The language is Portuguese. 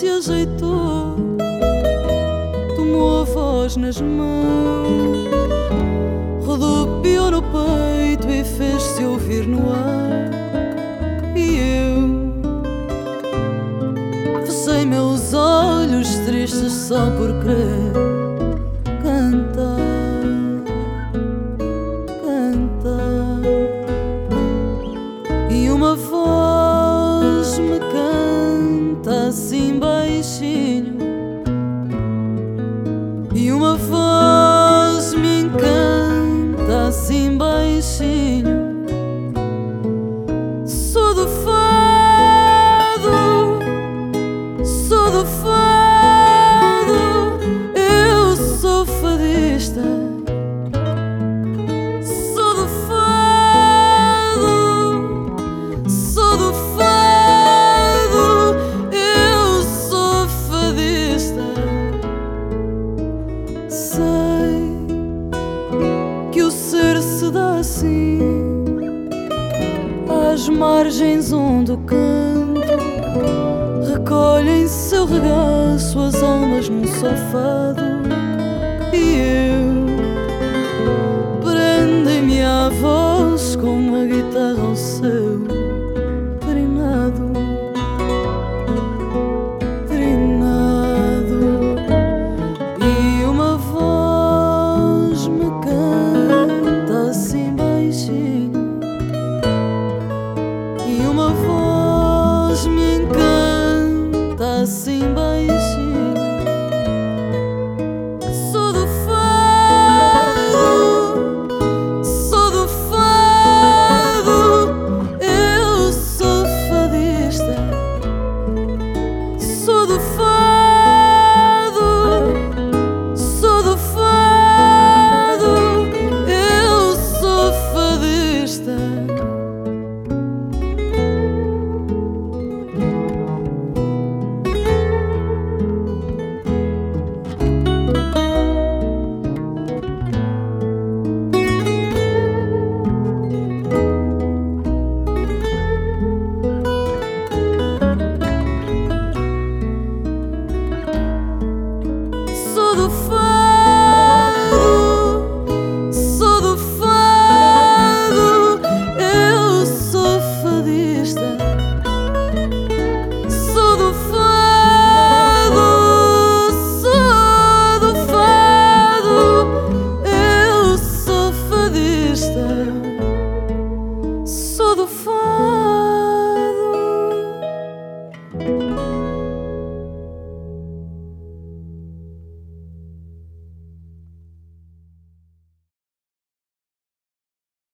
se ajeitou, tomou a voz nas mãos, rodopiou no peito e fez-se ouvir no ar. E eu fechei meus olhos tristes só por crer cantar, uma voz me canta assim baixinho. E uma voz dá assim às margens onde o canto recolhe em seu regaço as almas num sofado assim